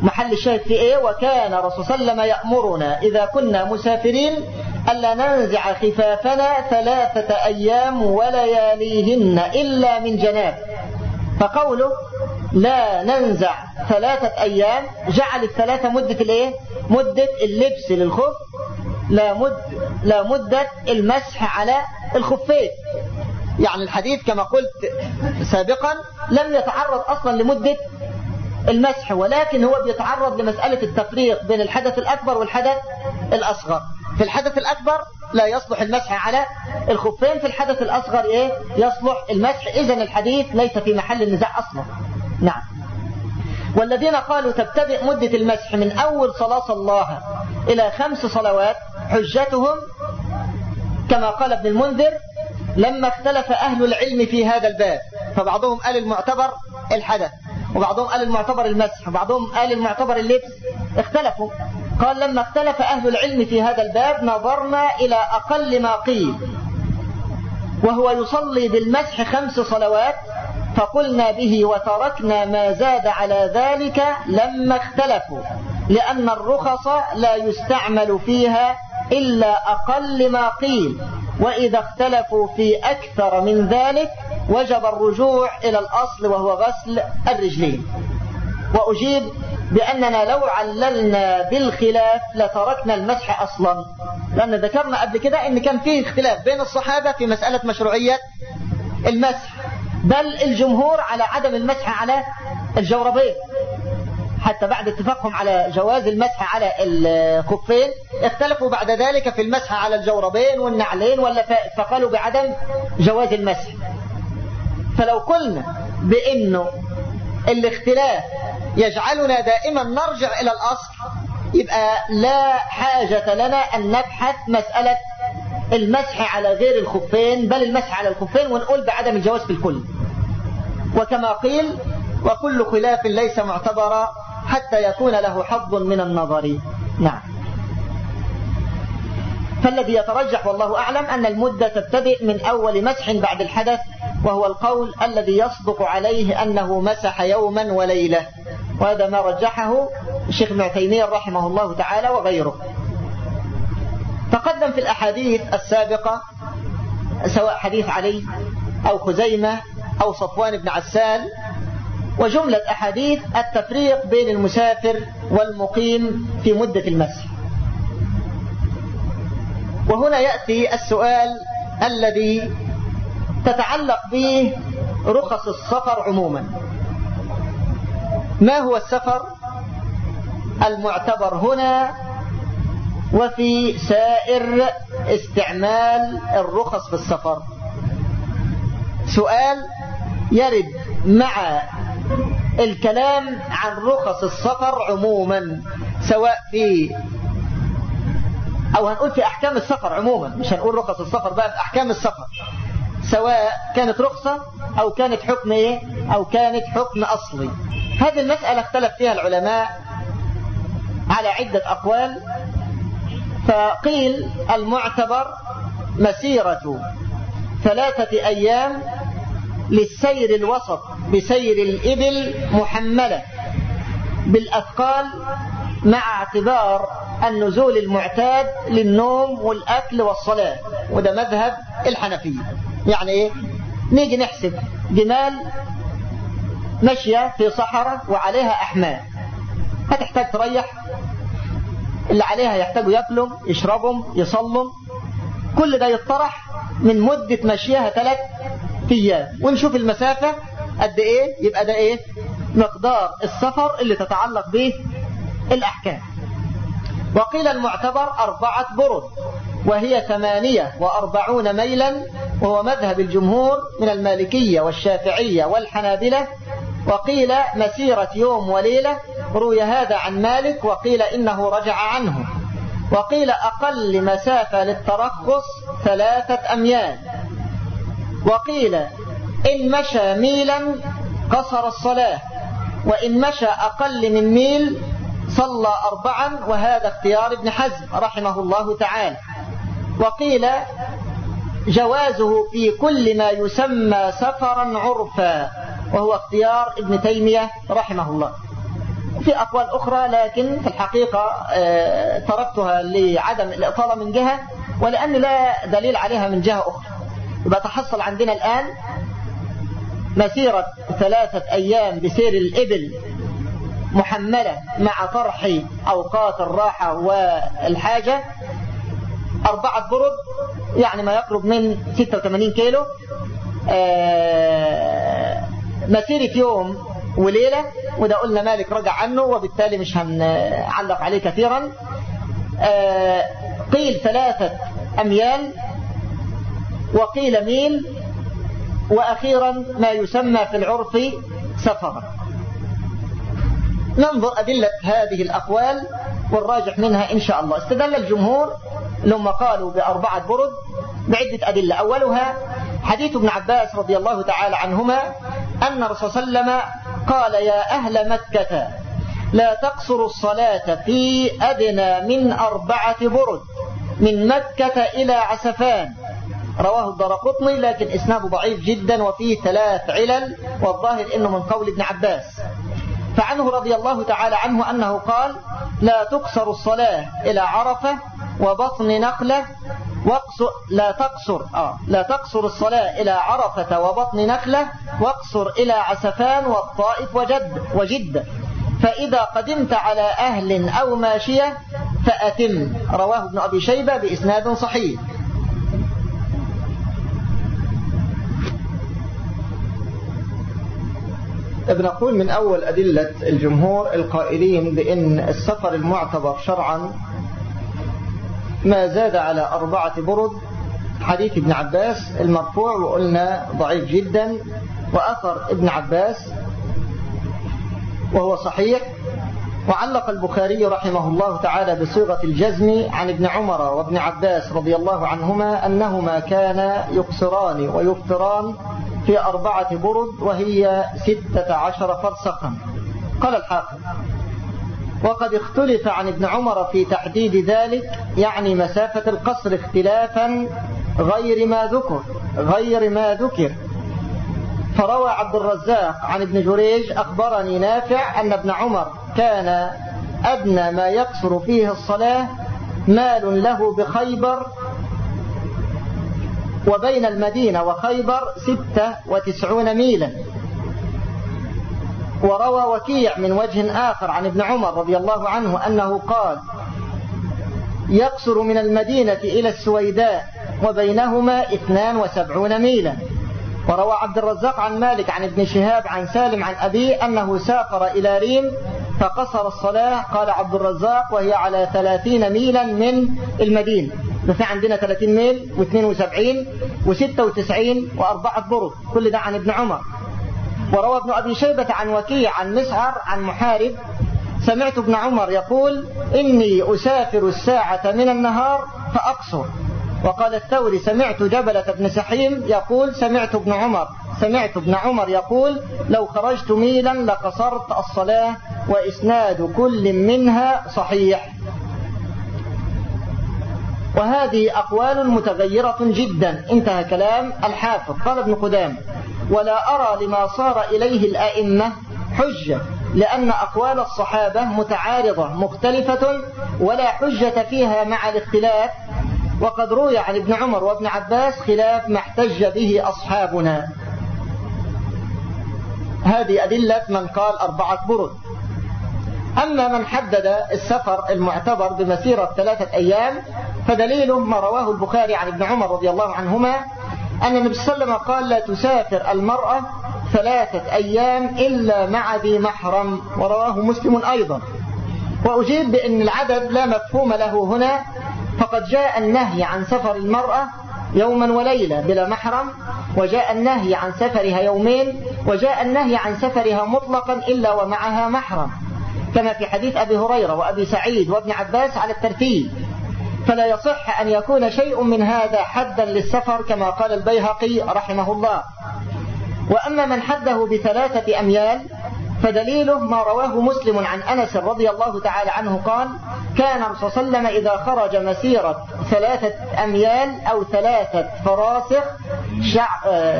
محل الشاهد في إيه؟ وكان رسول صلى الله عليه وسلم يأمرنا إذا كنا مسافرين ألا ننزع خفافنا ثلاثة أيام ولياليهن إلا من جناب. فقوله لا ننزع ثلاثة أيام جعل الثلاثة مدة الإيه؟ مدة اللبس للخف لا, مد لا مدة المسح على الخفين. يعني الحديث كما قلت سابقا لم يتعرض أصلا لمدة المسح ولكن هو بيتعرض لمسألة التفريق بين الحدث الأكبر والحدث الأصغر. في الحدث الأكبر لا يصلح المسح على الخفين في الحدث الأصغر إيه؟ يصلح المسح. إذن الحديث ليس في محل النزاع أصلا. نعم. والذين قالوا تبتدئ مدة المسح من أول صلاة صلاها إلى خمس صلوات حجتهم كما قال ابن المنذر لما اختلف أهل العلم في هذا الباب فبعضهم قال المعتبر الحدث. وبعضهم قال المعتبر المسح وبعضهم قال المعتبر اللبس. اختلفوا. قال لما اختلف أهل العلم في هذا الباب نظرنا إلى أقل ما قيل. وهو يصلي بالمسح خمس صلوات فقلنا به وتركنا ما زاد على ذلك لما اختلفوا لأن الرخص لا يستعمل فيها إلا أقل ما قيل. وإذا اختلفوا في أكثر من ذلك وجب الرجوع إلى الأصل وهو غسل الرجلين. وأجيب بأننا لو عللنا بالخلاف لتركنا المسح أصلا. لأن ذكرنا قبل كده أن كان فيه اختلاف بين الصحابة في مسألة مشروعية المسح بل الجمهور على عدم المسح على الجوربين. حتى بعد اتفاقهم على جواز المسح على الخفين اختلفوا بعد ذلك في المسح على الجوربين والنعلين ولا فقالوا بعدم جواز المسح. فلو قلنا بأنه الاختلاف يجعلنا دائما نرجع إلى الأصل يبقى لا حاجة لنا أن نبحث مسألة المسح على غير الخفين بل المسح على الخفين ونقول بعدم الجواز في الكل. وكما قيل وكل خلاف ليس معتبرا حتى يكون له حظ من النظر. نعم. فالذي يترجح والله أعلم أن المدة تبتدئ من أول مسح بعد الحدث وهو القول الذي يصدق عليه أنه مسح يوما وليلة. وهذا ما رجحه الشيخ ابن رحمه الله تعالى وغيره. تقدم في الأحاديث السابقة سواء حديث علي أو خزيمة أو صفوان بن عسال وجملة أحاديث التفريق بين المسافر والمقيم في مدة المسح. وهنا يأتي السؤال الذي تتعلق به رخص السفر عموما. ما هو السفر المعتبر هنا وفي سائر استعمال الرخص في السفر؟ سؤال يرد مع الكلام عن رخص السفر عموما سواء في أو هنقول في أحكام السفر عموما مش هنقول رخص السفر بقى في أحكام السفر. سواء كانت رخصة أو كانت حكم إيه؟ أو كانت حكم أصلي. هذه المسألة اختلف فيها العلماء على عدة أقوال. فقيل المعتبر مسيرة ثلاثة أيام للسير الوسط بسير الإبل محملة. بالأثقال مع اعتبار النزول المعتاد للنوم والأكل والصلاة وده مذهب الحنفية. يعني إيه؟ نيجي نحسب. جمال ماشية في صحراء وعليها أحمال هتحتاج تريح. اللي عليها يحتاجوا يأكلوا يشربوا يصلوا. كل ده يطرح من مدة مشيها ثلاث أيام. ونشوف المسافة قد إيه؟ يبقى ده إيه؟ مقدار السفر اللي تتعلق به الأحكام. وقيل المعتبر أربعة برد وهي ثمانية وأربعون ميلا وهو مذهب الجمهور من المالكية والشافعية والحنابلة. وقيل مسيرة يوم وليلة روي هذا عن مالك وقيل إنه رجع عنه. وقيل أقل مسافة للترخص ثلاثة أميال. وقيل إن مشى ميلا قصر الصلاة وإن مشى أقل من ميل صلى أربعا وهذا اختيار ابن حزم رحمه الله تعالى. وقيل جوازه في كل ما يسمى سفرا عرفا وهو اختيار ابن تيمية رحمه الله. في أقوال أخرى لكن في الحقيقة تركتها لعدم الإطالة من جهة ولأن لا دليل عليها من جهة أخرى. يبقى تحصل عندنا الآن مسيرة ثلاثة أيام بسير الإبل محملة مع طرح أوقات الراحة والحاجة. أربعة برد يعني ما يقرب من 86 كيلو. مسيرة يوم وليلة وده قلنا مالك رجع عنه وبالتالي مش هنعلق عليه كثيرا. قيل ثلاثة أميال وقيل ميل وأخيرا ما يسمى في العرف سفرا ننظر أدلة هذه الأقوال والراجح منها إن شاء الله. استدل الجمهور لما قالوا بأربعة برد بعدة أدلة. أولها حديث ابن عباس رضي الله تعالى عنهما أن الرسول صلى الله عليه وسلم قال يا أهل مكة لا تقصروا الصلاة في أدنى من أربعة برد من مكة إلى عسفان. رواه الدرقطني لكن إسناده ضعيف جدا وفيه ثلاث علل والظاهر إنه من قول ابن عباس. فعنه رضي الله تعالى عنه أنه قال لا تقصر الصلاة إلى عرفة وبطن نخلة واقصر لا تقصر آه لا تقصر الصلاة إلى عرفة وبطن نخلة واقصر إلى عسفان والطائف وجد وجدة فإذا قدمت على أهل أو ماشية فأتم. رواه ابن أبي شيبة بإسناد صحيح. بنقول من أول أدلة الجمهور القائلين بأن السفر المعتبر شرعا ما زاد على أربعة برد حديث ابن عباس المرفوع وقلنا ضعيف جدا وأثر ابن عباس وهو صحيح وعلق البخاري رحمه الله تعالى بصيغة الجزم عن ابن عمر وابن عباس رضي الله عنهما أنهما كانا يقصران ويفطران في أربعة برد وهي ستة عشر فرسخا. قال الحافظ وقد اختلف عن ابن عمر في تحديد ذلك يعني مسافة القصر اختلافا غير ما ذكر غير ما ذكر. فروى عبد الرزاق عن ابن جريج أخبرني نافع أن ابن عمر كان أدنى ما يقصر فيه الصلاة مال له بخيبر وبين المدينة وخيبر ستة وتسعون ميلا. وروى وكيع من وجه آخر عن ابن عمر رضي الله عنه أنه قال يقصر من المدينة إلى السويداء وبينهما اثنان وسبعون ميلا. وروى عبد الرزاق عن مالك عن ابن شهاب عن سالم عن أبيه أنه سافر إلى ريم فقصر الصلاة قال عبد الرزاق وهي على ثلاثين ميلا من المدينة. ففي عندنا 30 ميل و72 و96 وأربعة برد كل ده عن ابن عمر. وروى ابن أبي شيبة عن وكيع عن مسعر عن محارب. سمعت ابن عمر يقول إني أسافر الساعة من النهار فأقصر. وقال الثوري سمعت جبلة بن سحيم يقول سمعت ابن عمر. سمعت ابن عمر يقول لو خرجت ميلا لقصرت الصلاة وإسناد كل منها صحيح. وهذه أقوال متغيرة جدا. انتهى كلام الحافظ. قال ابن قدام ولا أرى لما صار إليه الآئمة حجة لأن أقوال الصحابة متعارضة مختلفة ولا حجة فيها مع الاختلاف. وقد روي عن ابن عمر وابن عباس خلاف ما احتج به أصحابنا. هذه أدلة من قال أربعة برد. أما من حدد السفر المعتبر بمسيرة ثلاثة أيام فدليله ما رواه البخاري عن ابن عمر رضي الله عنهما أن النبي صلى الله عليه وسلم قال لا تسافر المرأة ثلاثة أيام إلا مع ذي محرم ورواه مسلم أيضا. وأجيب بأن العدد لا مفهوم له هنا فقد جاء النهي عن سفر المرأة يوما وليلة بلا محرم وجاء النهي عن سفرها يومين وجاء النهي عن سفرها مطلقا إلا ومعها محرم. كما في حديث أبي هريرة وأبي سعيد وابن عباس على الترتيب. فلا يصح أن يكون شيء من هذا حدا للسفر كما قال البيهقي رحمه الله. وأما من حده بثلاثة أميال فدليله ما رواه مسلم عن أنس رضي الله تعالى عنه قال كان صلى الله عليه وسلم إذا خرج مسيرة ثلاثة أميال أو ثلاثة فراسخ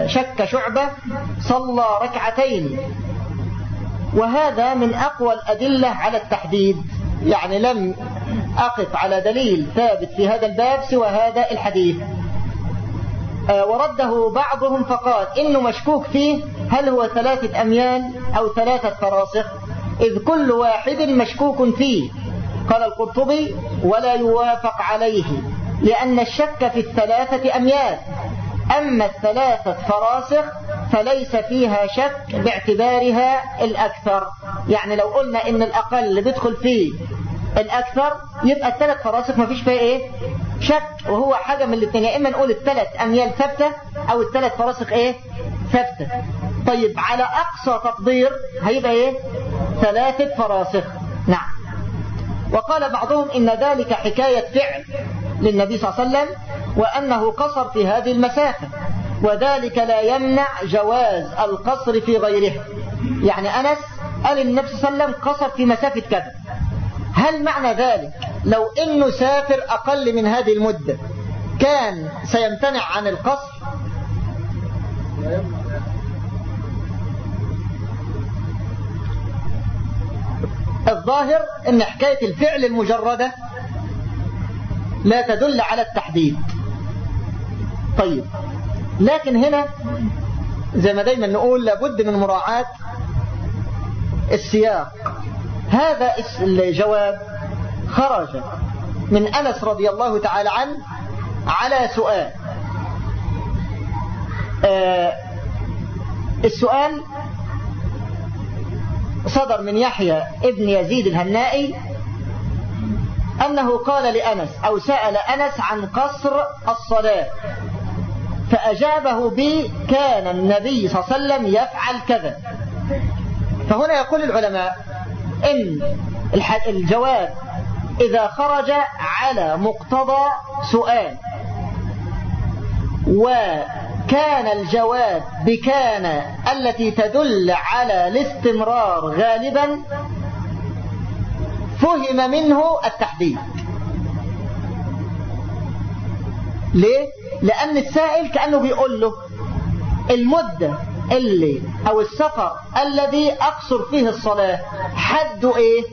شك شعبة صلى ركعتين. وهذا من أقوى الأدلة على التحديد. يعني لم أقف على دليل ثابت في هذا الباب سوى هذا الحديث. آه، ورده بعضهم فقال إنه مشكوك فيه هل هو ثلاثة أميال أو ثلاثة فراسخ؟ إذ كل واحد مشكوك فيه. قال القرطبي ولا يوافق عليه لأن الشك في الثلاثة أميال. أما الثلاثة فراسخ فليس فيها شك باعتبارها الأكثر. يعني لو قلنا إن الأقل اللي بيدخل فيه الأكثر يبقى الثلاث فراسخ ما فيش فيها إيه؟ شك. وهو حاجة من الاثنين. يا إما نقول الثلاث أميال ثابتة أو الثلاث فراسخ إيه؟ ثابتة. طيب على أقصى تقدير هيبقى إيه؟ ثلاثة فراسخ نعم. وقال بعضهم إن ذلك حكاية فعل للنبي صلى الله عليه وسلم وأنه قصر في هذه المسافة. وذلك لا يمنع جواز القصر في غيره. يعني أنس قال النبي صلى الله عليه وسلم قصر في مسافة كذا. هل معنى ذلك؟ لو إنه سافر أقل من هذه المدة كان سيمتنع عن القصر؟ الظاهر إن حكاية الفعل المجردة لا تدل على التحديد. طيب. لكن هنا زي ما دايما نقول لابد من مراعاة السياق. هذا الجواب خرج من أنس رضي الله تعالى عنه على سؤال. آه السؤال صدر من يحيى ابن يزيد الهنائي أنه قال لأنس أو سأل أنس عن قصر الصلاة. فأجابه ب كان النبي صلى الله عليه وسلم يفعل كذا. فهنا يقول العلماء إن الجواب إذا خرج على مقتضى سؤال. وكان الجواب بكان التي تدل على الاستمرار غالبا فهم منه التحديد. ليه؟ لأن السائل كأنه بيقول له المدة اللي أو السفر الذي أقصر فيه الصلاة حده إيه؟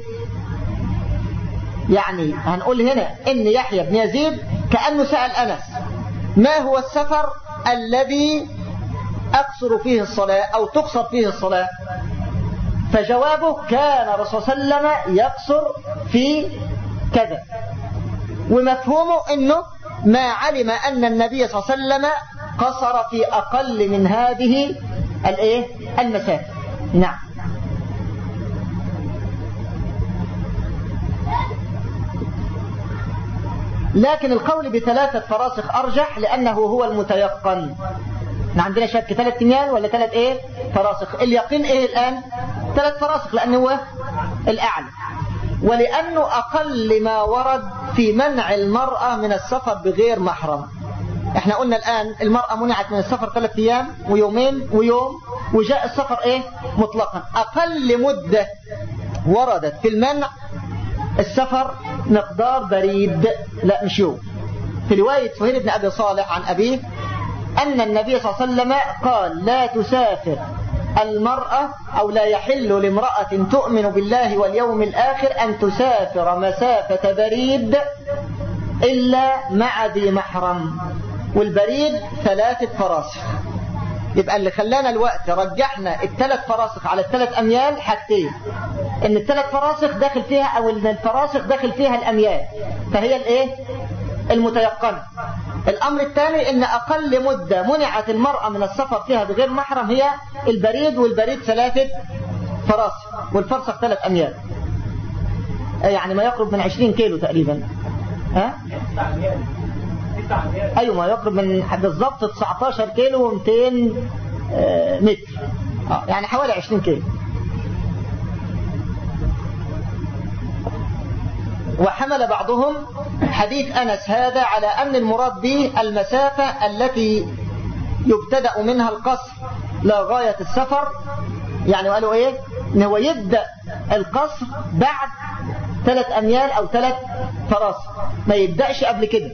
يعني هنقول هنا إن يحيى بن يزيد كأنه سأل أنس ما هو السفر الذي أقصر فيه الصلاة أو تقصر فيه الصلاة؟ فجوابه كان الرسول صلى الله عليه وسلم يقصر في كذا ومفهومه أنه ما علم أن النبي صلى الله عليه وسلم قصر في أقل من هذه الإيه؟ المسافة نعم. لكن القول بثلاثة فراسخ أرجح لأنه هو المتيقن. عندنا شك ثلاث تميال ولا ثلاث إيه؟ فراسخ. اليقين إيه الآن؟ ثلاث فراسخ لأنه هو الأعلى. ولأنه أقل ما ورد في منع المرأة من السفر بغير محرم. إحنا قلنا الآن المرأة منعت من السفر ثلاث أيام ويومين ويوم وجاء السفر إيه؟ مطلقا. أقل مدة وردت في المنع السفر مقدار بريد لا مش يوم. في رواية سهيل بن أبي صالح عن أبيه أن النبي صلى الله عليه وسلم قال لا تسافر المرأة أو لا يحل لامرأة تؤمن بالله واليوم الآخر أن تسافر مسافة بريد إلا مع ذي محرم. والبريد ثلاثة فراسخ. يبقى اللي خلانا الوقت رجحنا الثلاث فراسخ على الثلاث أميال حاجتين. إن الثلاث فراسخ داخل فيها أو إن الفراسخ داخل فيها الأميال. فهي الإيه؟ المتيقنة. الأمر الثاني إن أقل مدة منعت المرأة من السفر فيها بغير محرم هي البريد والبريد ثلاثة فراسخ والفرسخ ثلاث أميال. يعني ما يقرب من 20 كيلو تقريبا. ها؟ أيوه ما يقرب من بالظبط 19 كيلو و200 متر. آه يعني حوالي 20 كيلو. وحمل بعضهم حديث أنس هذا على أن المراد به المسافة التي يبتدأ منها القصر لا غاية السفر. يعني قالوا إيه؟ إن هو يبدأ القصر بعد ثلاث أميال أو ثلاث فراس ما يبدأش قبل كده.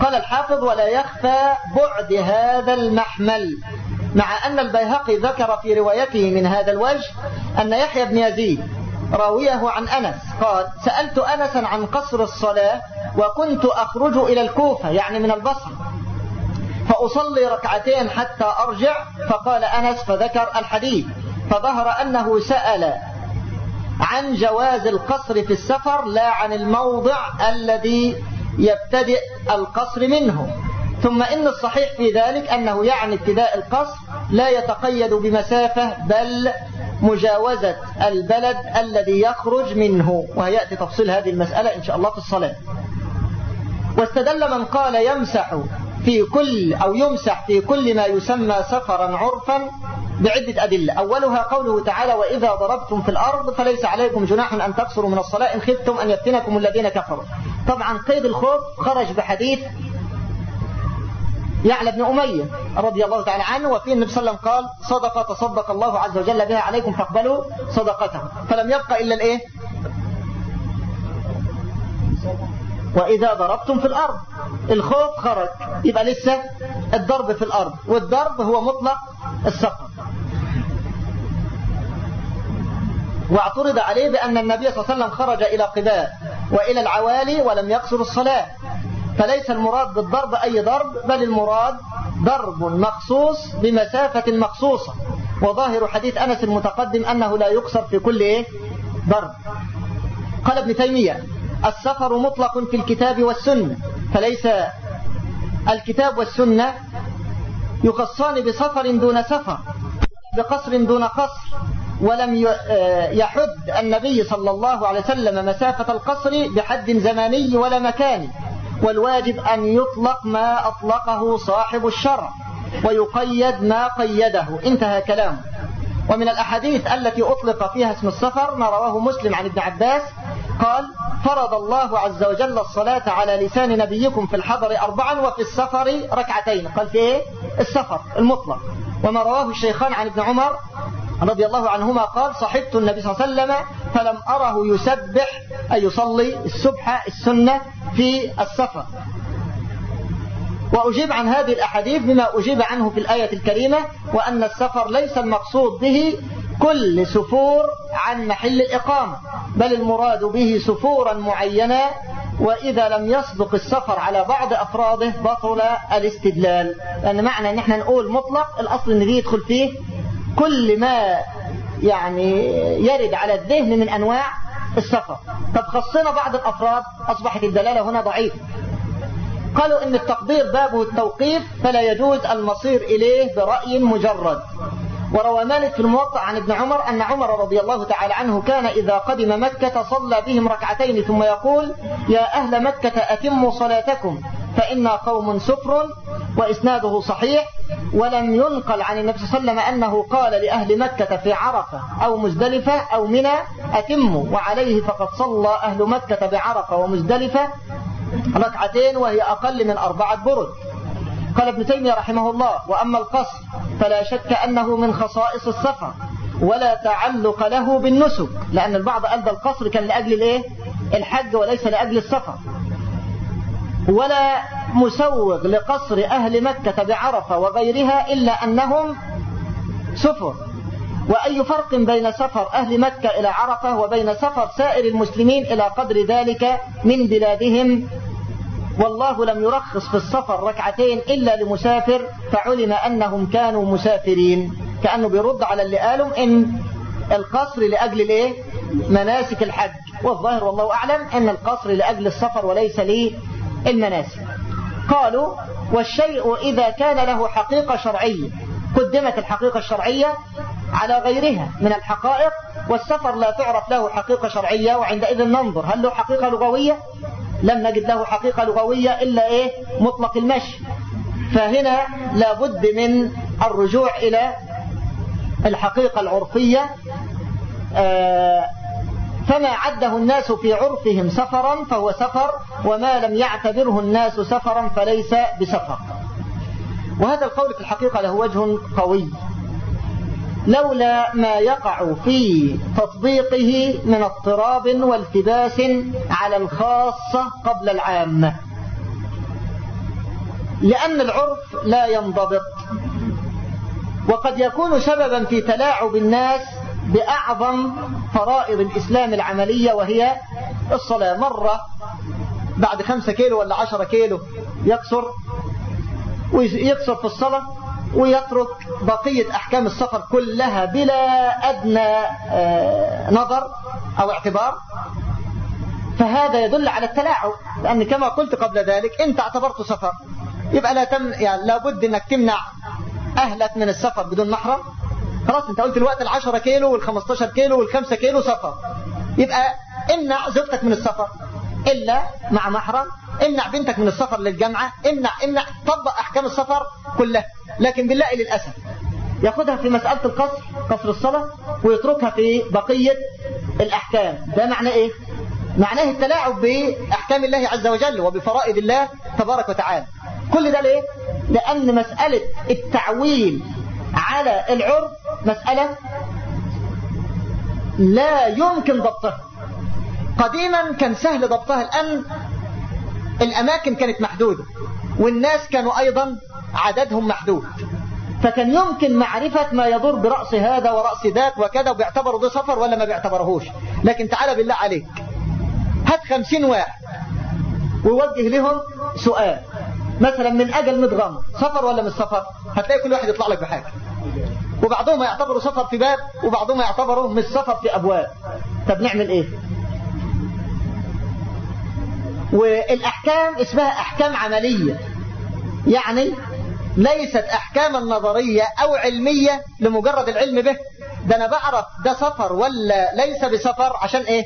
قال الحافظ ولا يخفى بعد هذا المحمل. مع أن البيهقي ذكر في روايته من هذا الوجه أن يحيى بن يزيد راويه عن أنس. قال سألت أنسا عن قصر الصلاة وكنت أخرج إلى الكوفة يعني من البصر فأصلي ركعتين حتى أرجع فقال أنس فذكر الحديث. فظهر أنه سأل عن جواز القصر في السفر لا عن الموضع الذي يبتدئ القصر منه. ثم إن الصحيح في ذلك أنه يعني ابتداء القصر لا يتقيد بمسافة بل مجاوزة البلد الذي يخرج منه وهيأتي تفصيل هذه المسألة إن شاء الله في الصلاة. واستدل من قال يمسح في كل أو يمسح في كل ما يسمى سفرا عرفا بعدة أدلة. أولها قوله تعالى وإذا ضربتم في الأرض فليس عليكم جناح أن تقصروا من الصلاة إن خفتم أن يفتنكم الذين كفروا. طبعا قيد الخوف خرج بحديث يعلى بن أمية رضي الله تعالى عنه وفيه النبي صلى الله عليه وسلم قال صدقة تصدق الله عز وجل بها عليكم فاقبلوا صدقته. فلم يبقى إلا الإيه؟ وإذا ضربتم في الأرض. الخوف خرج. يبقى لسه الضرب في الأرض والضرب هو مطلق السفر. واعترض عليه بأن النبي صلى الله عليه وسلم خرج إلى قباء وإلى العوالي ولم يقصر الصلاة. فليس المراد بالضرب أي ضرب بل المراد ضرب مخصوص بمسافة مخصوصة. وظاهر حديث أنس المتقدم أنه لا يقصر في كل إيه؟ ضرب. قال ابن تيمية السفر مطلق في الكتاب والسنة. فليس الكتاب والسنة يخصان بسفر دون سفر بقصر دون قصر. ولم يحد النبي صلى الله عليه وسلم مسافة القصر بحد زماني ولا مكاني. والواجب أن يطلق ما أطلقه صاحب الشرع ويقيد ما قيده. انتهى كلامه ومن الأحاديث التي أطلق فيها اسم السفر ما رواه مسلم عن ابن عباس قال فرض الله عز وجل الصلاة على لسان نبيكم في الحضر أربعا وفي السفر ركعتين. قال في إيه؟ السفر المطلق. وما رواه الشيخان عن ابن عمر رضي الله عنهما قال صحبت النبي صلى الله عليه وسلم فلم أره يسبح أي يصلي السبحة السنة في السفر. وأجيب عن هذه الأحاديث بما أجيب عنه في الآية الكريمة وأن السفر ليس المقصود به كل سفور عن محل الإقامة بل المراد به سفورا معينة وإذا لم يصدق السفر على بعض أفراده بطل الاستدلال. لأن معنى أن إحنا نقول مطلق الأصل أن يدخل فيه كل ما يعني يرد على الذهن من أنواع السفر. طب خصنا بعض الأفراد أصبحت الدلالة هنا ضعيفة. قالوا إن التقدير بابه التوقيف فلا يجوز المصير إليه برأي مجرد. وروى مالك في الموطأ عن ابن عمر أن عمر رضي الله تعالى عنه كان إذا قدم مكة صلى بهم ركعتين ثم يقول يا أهل مكة أتموا صلاتكم. فإنا قوم سفر وإسناده صحيح ولم ينقل عن النبي صلى الله عليه وسلم أنه قال لأهل مكة في عرفة أو مزدلفة أو منى أتموا وعليه فقد صلى أهل مكة بعرفة ومزدلفة ركعتين وهي أقل من أربعة برد قال ابن تيمية رحمه الله وأما القصر فلا شك أنه من خصائص السفر ولا تعلق له بالنسك لأن البعض قال القصر كان لأجل الإيه؟ الحج وليس لأجل السفر ولا مسوغ لقصر أهل مكة بعرفة وغيرها إلا أنهم سفر. وأي فرق بين سفر أهل مكة إلى عرفة وبين سفر سائر المسلمين إلى قدر ذلك من بلادهم؟ والله لم يرخص في السفر ركعتين إلا لمسافر فعلم أنهم كانوا مسافرين. كأنه بيرد على اللي قالوا إن القصر لأجل الإيه؟ مناسك الحج. والظاهر والله أعلم أن القصر لأجل السفر وليس للمناسك قالوا والشيء إذا كان له حقيقة شرعية قدمت الحقيقة الشرعية على غيرها من الحقائق والسفر لا تعرف له حقيقة شرعية وعندئذ ننظر هل له حقيقة لغوية؟ لم نجد له حقيقة لغوية إلا إيه؟ مطلق المشي. فهنا لابد من الرجوع إلى الحقيقة العرفية آه فما عده الناس في عرفهم سفرا فهو سفر وما لم يعتبره الناس سفرا فليس بسفر. وهذا القول في الحقيقة له وجه قوي. لولا ما يقع في تطبيقه من اضطراب والتباس على الخاصة قبل العامة. لأن العرف لا ينضبط. وقد يكون سببا في تلاعب الناس بأعظم فرائض الإسلام العملية وهي الصلاة. مرة بعد خمسة كيلو ولا عشرة كيلو يكسر ويكسر في الصلاة ويترك بقية أحكام السفر كلها بلا أدنى نظر أو اعتبار. فهذا يدل على التلاعب لأن كما قلت قبل ذلك أنت اعتبرت سفر يبقى لا تم يعني لابد أنك تمنع أهلك من السفر بدون محرم. خلاص أنت قلت الوقت العشرة كيلو والخمستاشر كيلو والخمسة كيلو سفر يبقى امنع زوجتك من السفر إلا مع محرم امنع بنتك من السفر للجامعة امنع امنع طبق أحكام السفر كلها لكن بالله للأسف ياخدها في مسألة القصر قصر الصلاة ويتركها في بقية الأحكام ده معناه إيه؟ معناه التلاعب بأحكام الله عز وجل وبفرائض الله تبارك وتعالى كل ده ليه؟ لأن مسألة التعويل على العرف مسألة لا يمكن ضبطها. قديما كان سهل ضبطها الآن الأماكن كانت محدودة والناس كانوا أيضا عددهم محدود. فكان يمكن معرفة ما يضر برأس هذا ورأس ذاك وكذا وبيعتبروا ده سفر ولا ما بيعتبرهوش. لكن تعالى بالله عليك هات خمسين واحد ووجه لهم سؤال. مثلا من أجل مدغم سفر ولا مش سفر؟ هتلاقي كل واحد يطلع لك بحاجة. وبعضهم يعتبروا سفر في باب وبعضهم يعتبروا مش سفر في أبواب. طب نعمل إيه؟ والأحكام اسمها أحكام عملية. يعني ليست أحكاما نظرية أو علمية لمجرد العلم به. ده أنا بعرف ده سفر ولا ليس بسفر عشان إيه؟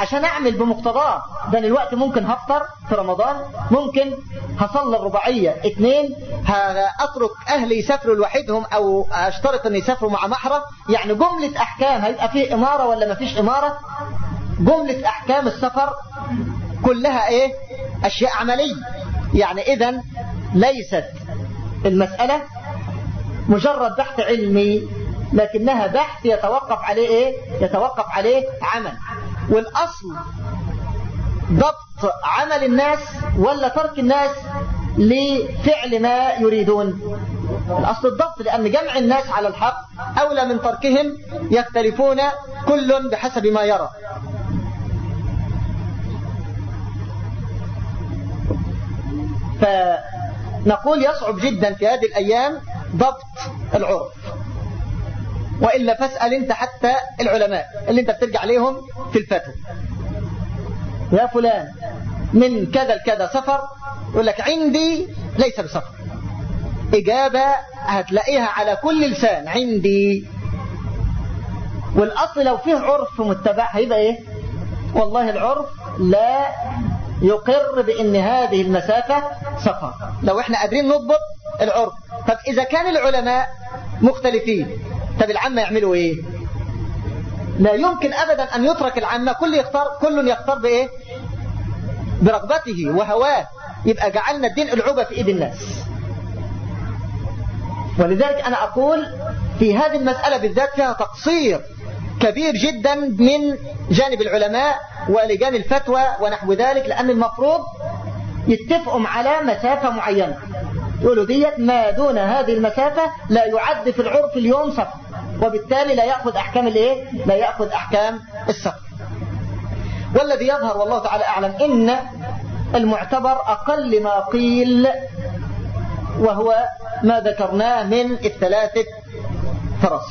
عشان أعمل بمقتضاه. ده الوقت ممكن هفطر في رمضان ممكن هصلي الرباعية اتنين هأترك أهلي يسافروا لوحدهم أو أشترط أن يسافروا مع محرم يعني جملة أحكام هيبقى فيه إمارة ولا ما فيش إمارة؟ جملة أحكام السفر كلها إيه؟ أشياء عملية. يعني إذا ليست المسألة مجرد بحث علمي لكنها بحث يتوقف عليه إيه؟ يتوقف عليه عمل. والأصل ضبط عمل الناس ولا ترك الناس لفعل ما يريدون. الأصل الضبط لأن جمع الناس على الحق أولى من تركهم يختلفون كل بحسب ما يرى. فنقول يصعب جدا في هذه الأيام ضبط العرف. وإلا فاسأل أنت حتى العلماء اللي أنت بترجع عليهم في الفتوى. يا فلان من كذا لكذا سفر يقول لك عندي ليس بسفر. إجابة هتلاقيها على كل لسان عندي. والأصل لو فيه عرف متبع هيبقى إيه؟ والله العرف لا يقر بأن هذه المسافة سفر. لو إحنا قادرين نضبط العرف. طب إذا كان العلماء مختلفين طب العامة يعملوا إيه؟ لا يمكن أبدا أن يترك العامة كل يختار كل يختار بإيه؟ برغبته وهواه. يبقى جعلنا الدين العوبة في إيد الناس. ولذلك أنا أقول في هذه المسألة بالذات فيها تقصير كبير جدا من جانب العلماء ولجان الفتوى ونحو ذلك لأن المفروض يتفقوا على مسافة معينة. يقولوا ديت ما دون هذه المسافة لا يعد في العرف اليوم سفر وبالتالي لا يأخذ أحكام الإيه؟ لا يأخذ أحكام السفر. والذي يظهر والله تعالى أعلم إن المعتبر أقل ما قيل وهو ما ذكرناه من الثلاثة فرس.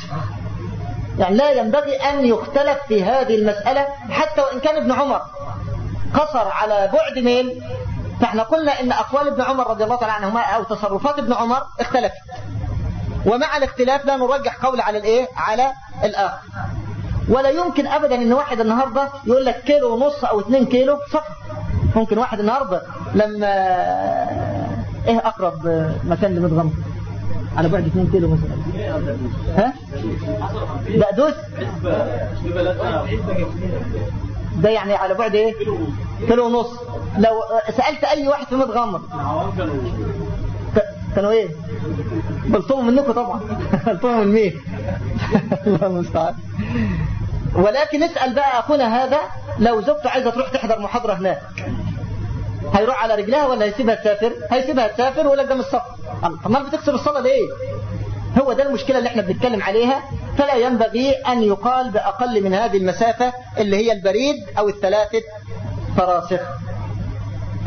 يعني لا ينبغي أن يختلف في هذه المسألة حتى وإن كان ابن عمر قصر على بعد ميل. فإحنا قلنا إن أقوال ابن عمر رضي الله تعالى عنهما أو تصرفات ابن عمر اختلفت. ومع الاختلاف لا نرجح قول على الايه؟ على الآخر. ولا يمكن ابدا إن واحد النهارده يقول لك كيلو ونص أو 2 كيلو صفر ممكن واحد النهارده لما إيه أقرب مكان لمدغم؟ على بعد 2 كيلو مثلا. ها؟ بقدوس؟ ده يعني على بعد إيه؟ كيلو ونص. لو سألت أي واحد في كانوا إيه؟ بلطموا منكم طبعا. بلطموا من مين؟ الله المستعان. ولكن اسأل بقى أخونا هذا لو زوجته عايزة تروح تحضر محاضرة هناك هيروح على رجلها ولا هيسيبها تسافر؟ هيسيبها تسافر ولا مش سفر طب ما بتكسر الصلاة ليه؟ هو ده المشكلة اللي إحنا بنتكلم عليها. فلا ينبغي أن يقال بأقل من هذه المسافة اللي هي البريد أو الثلاثة فراسخ.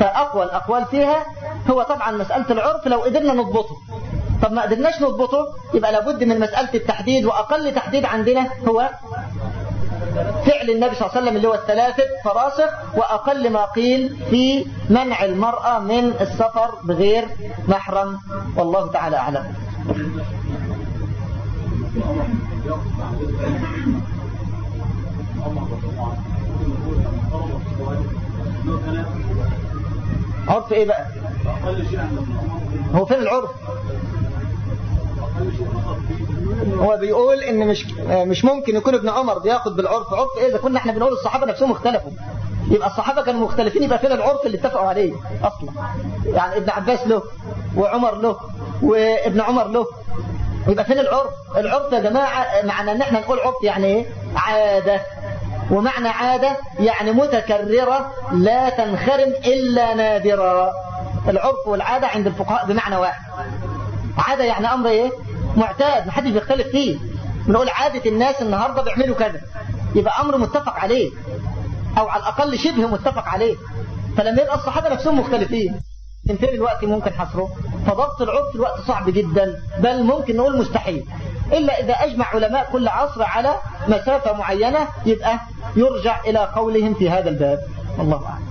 فأقوى الأقوال فيها هو طبعا مسألة العرف لو قدرنا نضبطه. طب ما قدرناش نضبطه يبقى لابد من مسألة التحديد وأقل تحديد عندنا هو فعل النبي صلى الله عليه وسلم اللي هو الثلاثة فراسخ وأقل ما قيل في منع المرأة من السفر بغير محرم. والله تعالى أعلم. عرف إيه بقى؟ هو فين العرف. هو بيقول إن مش مش ممكن يكون ابن عمر بياخد بالعرف عرف إيه؟ إذا كنا إحنا بنقول الصحابة نفسهم اختلفوا. يبقى الصحابة كانوا مختلفين يبقى فين العرف اللي اتفقوا عليه أصلا. يعني ابن عباس له وعمر له وابن عمر له. يبقى فين العرف؟ العرف يا جماعة معنى إن إحنا نقول عرف يعني إيه؟ عادة. ومعنى عادة يعني متكررة لا تنخرم إلا نادرا. العرف والعادة عند الفقهاء بمعنى واحد. عادة يعني أمر إيه؟ معتاد محدش بيختلف فيه. بنقول عادة الناس النهاردة بيعملوا كذا. يبقى أمر متفق عليه. أو على الأقل شبه متفق عليه. فلما يبقى الصحابة نفسهم مختلفين. فين الوقت ممكن حصره. فضبط العرف الوقت صعب جدا. بل ممكن نقول مستحيل. إلا إذا أجمع علماء كل عصر على مسافة معينة يبقى يرجع إلى قولهم في هذا الباب. الله أعلم.